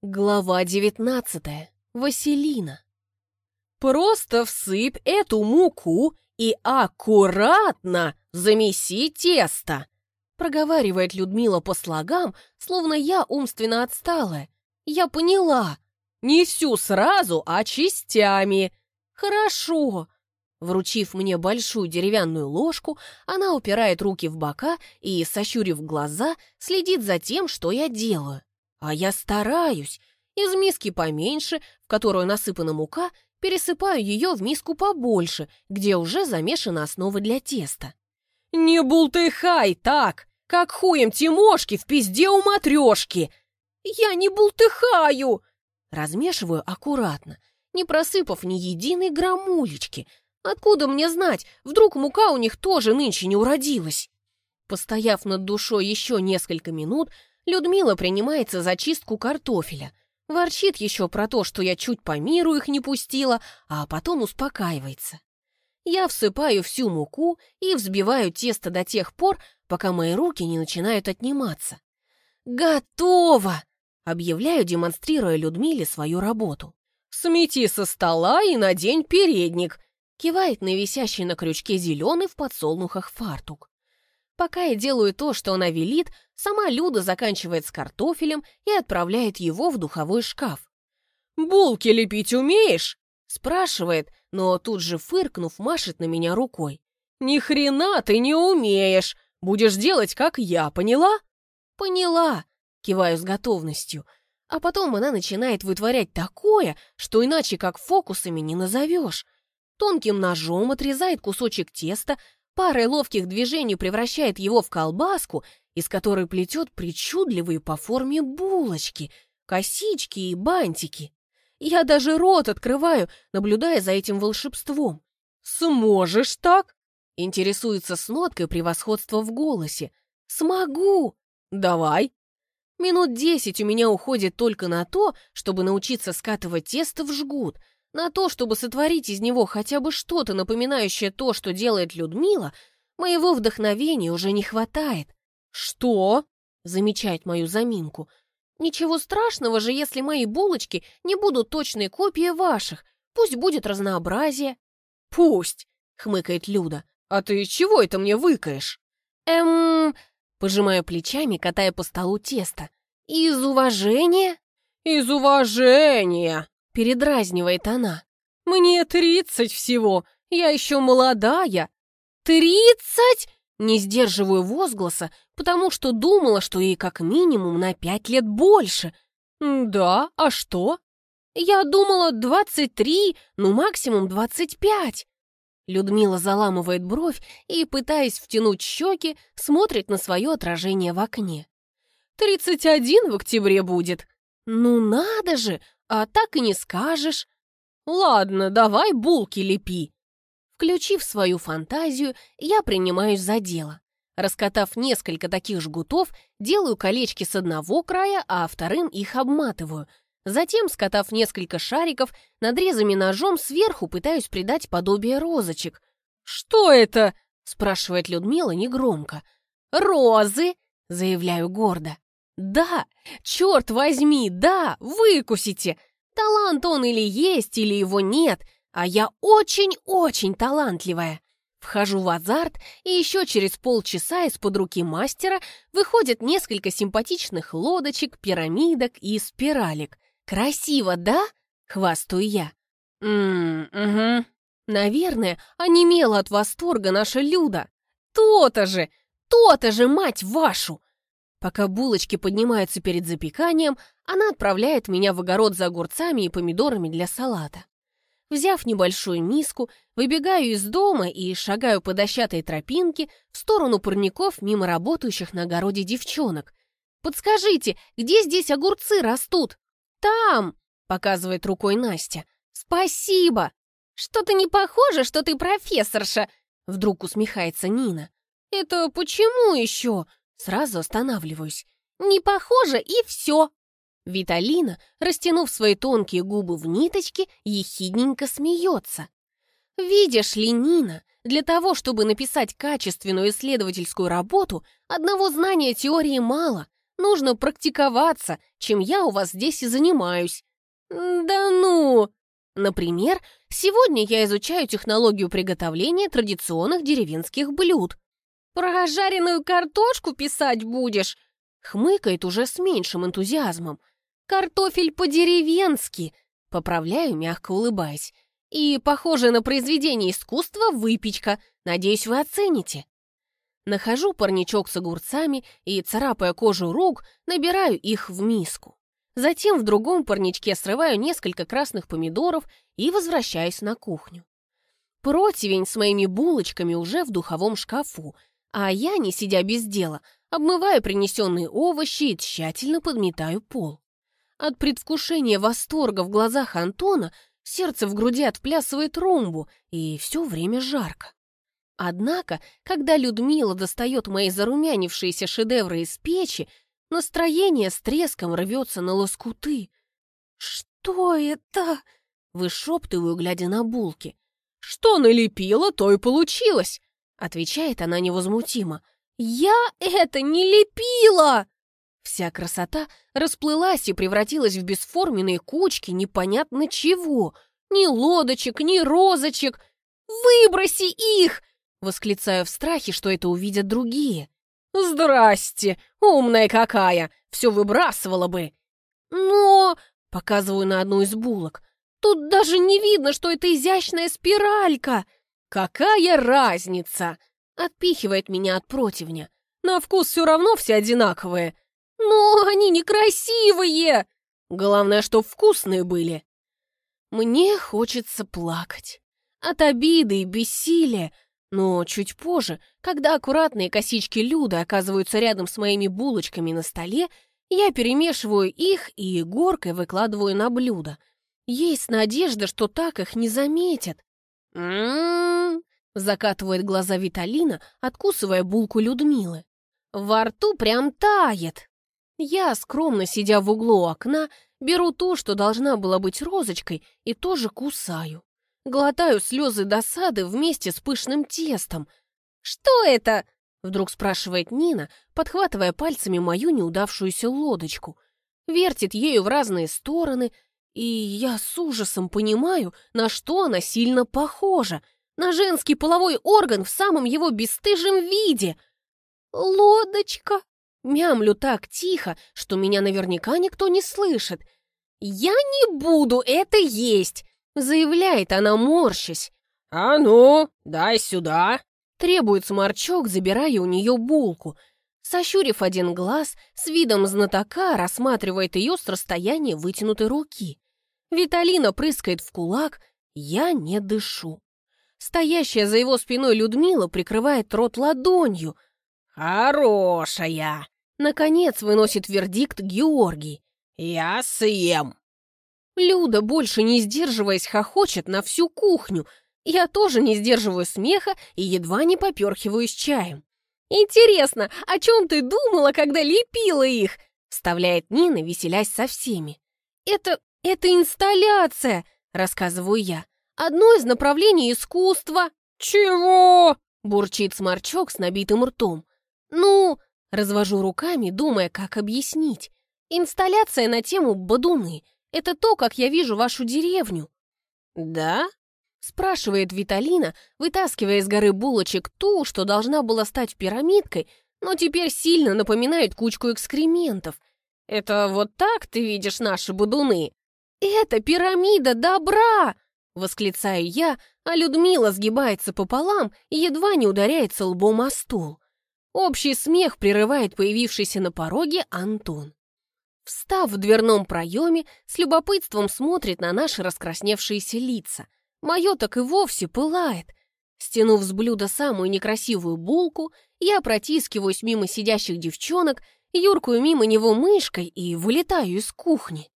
Глава девятнадцатая. Василина. Просто всыпь эту муку и аккуратно замеси тесто, проговаривает Людмила по слогам, словно я умственно отсталая. Я поняла. Не всю сразу, а частями. Хорошо. Вручив мне большую деревянную ложку, она упирает руки в бока и, сощурив глаза, следит за тем, что я делаю. А я стараюсь. Из миски поменьше, в которую насыпана мука, пересыпаю ее в миску побольше, где уже замешана основа для теста. «Не бултыхай так, как хуем Тимошки в пизде у матрешки!» «Я не бултыхаю!» Размешиваю аккуратно, не просыпав ни единой грамулечки. Откуда мне знать, вдруг мука у них тоже нынче не уродилась? Постояв над душой еще несколько минут, Людмила принимается за чистку картофеля. Ворчит еще про то, что я чуть по миру их не пустила, а потом успокаивается. Я всыпаю всю муку и взбиваю тесто до тех пор, пока мои руки не начинают отниматься. «Готово!» — объявляю, демонстрируя Людмиле свою работу. «Смети со стола и надень передник!» — кивает на висящий на крючке зеленый в подсолнухах фартук. Пока я делаю то, что она велит, сама Люда заканчивает с картофелем и отправляет его в духовой шкаф. «Булки лепить умеешь?» — спрашивает, но тут же, фыркнув, машет на меня рукой. «Ни хрена ты не умеешь! Будешь делать, как я, поняла?» «Поняла!» — киваю с готовностью. А потом она начинает вытворять такое, что иначе как фокусами не назовешь. Тонким ножом отрезает кусочек теста, парой ловких движений превращает его в колбаску, из которой плетет причудливые по форме булочки, косички и бантики. Я даже рот открываю, наблюдая за этим волшебством. «Сможешь так?» Интересуется с ноткой превосходства в голосе. «Смогу!» «Давай!» Минут десять у меня уходит только на то, чтобы научиться скатывать тесто в жгут — на то, чтобы сотворить из него хотя бы что-то напоминающее то, что делает Людмила, моего вдохновения уже не хватает. «Что?» — замечает мою заминку. «Ничего страшного же, если мои булочки не будут точной копией ваших. Пусть будет разнообразие». «Пусть!» — хмыкает Люда. «А ты чего это мне выкаешь?» «Эм...» — пожимаю плечами, катая по столу тесто. «Из уважения?» «Из уважения!» Передразнивает она. «Мне тридцать всего, я еще молодая». «Тридцать?» Не сдерживаю возгласа, потому что думала, что ей как минимум на пять лет больше. «Да, а что?» «Я думала двадцать три, ну максимум двадцать пять». Людмила заламывает бровь и, пытаясь втянуть щеки, смотрит на свое отражение в окне. «Тридцать один в октябре будет». «Ну надо же! А так и не скажешь. Ладно, давай булки лепи. Включив свою фантазию, я принимаюсь за дело. Раскатав несколько таких жгутов, делаю колечки с одного края, а вторым их обматываю. Затем, скатав несколько шариков, надрезами ножом сверху пытаюсь придать подобие розочек. «Что это?» — спрашивает Людмила негромко. «Розы!» — заявляю гордо. Да, черт возьми, да, выкусите. Талант он или есть, или его нет, а я очень-очень талантливая. Вхожу в азарт, и еще через полчаса из-под руки мастера выходят несколько симпатичных лодочек, пирамидок и спиралек. Красиво, да? Хвастаю я. Ммм, угу. Наверное, онемела от восторга наша Люда. То-то же, то-то же, мать вашу! Пока булочки поднимаются перед запеканием, она отправляет меня в огород за огурцами и помидорами для салата. Взяв небольшую миску, выбегаю из дома и шагаю по дощатой тропинке в сторону парников мимо работающих на огороде девчонок. «Подскажите, где здесь огурцы растут?» «Там!» — показывает рукой Настя. «Спасибо!» «Что-то не похоже, что ты профессорша!» Вдруг усмехается Нина. «Это почему еще?» Сразу останавливаюсь. «Не похоже, и все!» Виталина, растянув свои тонкие губы в ниточки, ехидненько смеется. «Видишь ли, Нина, для того, чтобы написать качественную исследовательскую работу, одного знания теории мало. Нужно практиковаться, чем я у вас здесь и занимаюсь. Да ну! Например, сегодня я изучаю технологию приготовления традиционных деревенских блюд. Про картошку писать будешь? Хмыкает уже с меньшим энтузиазмом. Картофель по-деревенски. Поправляю, мягко улыбаясь. И похоже на произведение искусства выпечка. Надеюсь, вы оцените. Нахожу парничок с огурцами и, царапая кожу рук, набираю их в миску. Затем в другом парничке срываю несколько красных помидоров и возвращаюсь на кухню. Противень с моими булочками уже в духовом шкафу, а я, не сидя без дела, обмываю принесенные овощи и тщательно подметаю пол. От предвкушения восторга в глазах Антона сердце в груди отплясывает ромбу, и все время жарко. Однако, когда Людмила достает мои зарумянившиеся шедевры из печи, настроение с треском рвется на лоскуты. «Что это?» — вышептываю, глядя на булки. «Что налепила, то и получилось!» — отвечает она невозмутимо. «Я это не лепила!» Вся красота расплылась и превратилась в бесформенные кучки непонятно чего. Ни лодочек, ни розочек. «Выброси их!» Восклицаю в страхе, что это увидят другие. «Здрасте! Умная какая! Все выбрасывала бы!» «Но...» — показываю на одну из булок. «Тут даже не видно, что это изящная спиралька!» «Какая разница?» — отпихивает меня от противня. «На вкус все равно все одинаковые!» «Но они некрасивые!» «Главное, чтоб вкусные были!» Мне хочется плакать. От обиды и бессилия, но чуть позже, когда аккуратные косички Люды оказываются рядом с моими булочками на столе, я перемешиваю их и горкой выкладываю на блюдо. Есть надежда, что так их не заметят. «М-м-м», закатывает глаза Виталина, откусывая булку Людмилы. Во рту прям тает. Я, скромно сидя в углу окна, беру то, что должна была быть розочкой, и тоже кусаю. Глотаю слезы досады вместе с пышным тестом. «Что это?» — вдруг спрашивает Нина, подхватывая пальцами мою неудавшуюся лодочку. Вертит ею в разные стороны, и я с ужасом понимаю, на что она сильно похожа. На женский половой орган в самом его бесстыжем виде. «Лодочка!» Мямлю так тихо, что меня наверняка никто не слышит. «Я не буду это есть!» Заявляет она, морщась. «А ну, дай сюда!» Требует сморчок, забирая у нее булку. Сощурив один глаз, с видом знатока рассматривает ее с расстояния вытянутой руки. Виталина прыскает в кулак, я не дышу. Стоящая за его спиной Людмила прикрывает рот ладонью. «Хорошая!» Наконец выносит вердикт Георгий. «Я съем!» Люда, больше не сдерживаясь, хохочет на всю кухню. Я тоже не сдерживаю смеха и едва не поперхиваюсь чаем. «Интересно, о чем ты думала, когда лепила их?» Вставляет Нина, веселясь со всеми. «Это... это инсталляция!» Рассказываю я. «Одно из направлений искусства». «Чего?» Бурчит сморчок с набитым ртом. «Ну...» Развожу руками, думая, как объяснить. Инсталляция на тему «Бадуны». Это то, как я вижу вашу деревню». «Да?» — спрашивает Виталина, вытаскивая из горы булочек ту, что должна была стать пирамидкой, но теперь сильно напоминает кучку экскрементов. «Это вот так ты видишь наши будуны?» «Это пирамида добра!» — восклицаю я, а Людмила сгибается пополам и едва не ударяется лбом о стул. Общий смех прерывает появившийся на пороге Антон. Встав в дверном проеме, с любопытством смотрит на наши раскрасневшиеся лица. Мое так и вовсе пылает. Стянув с блюда самую некрасивую булку, я протискиваюсь мимо сидящих девчонок, юркую мимо него мышкой и вылетаю из кухни.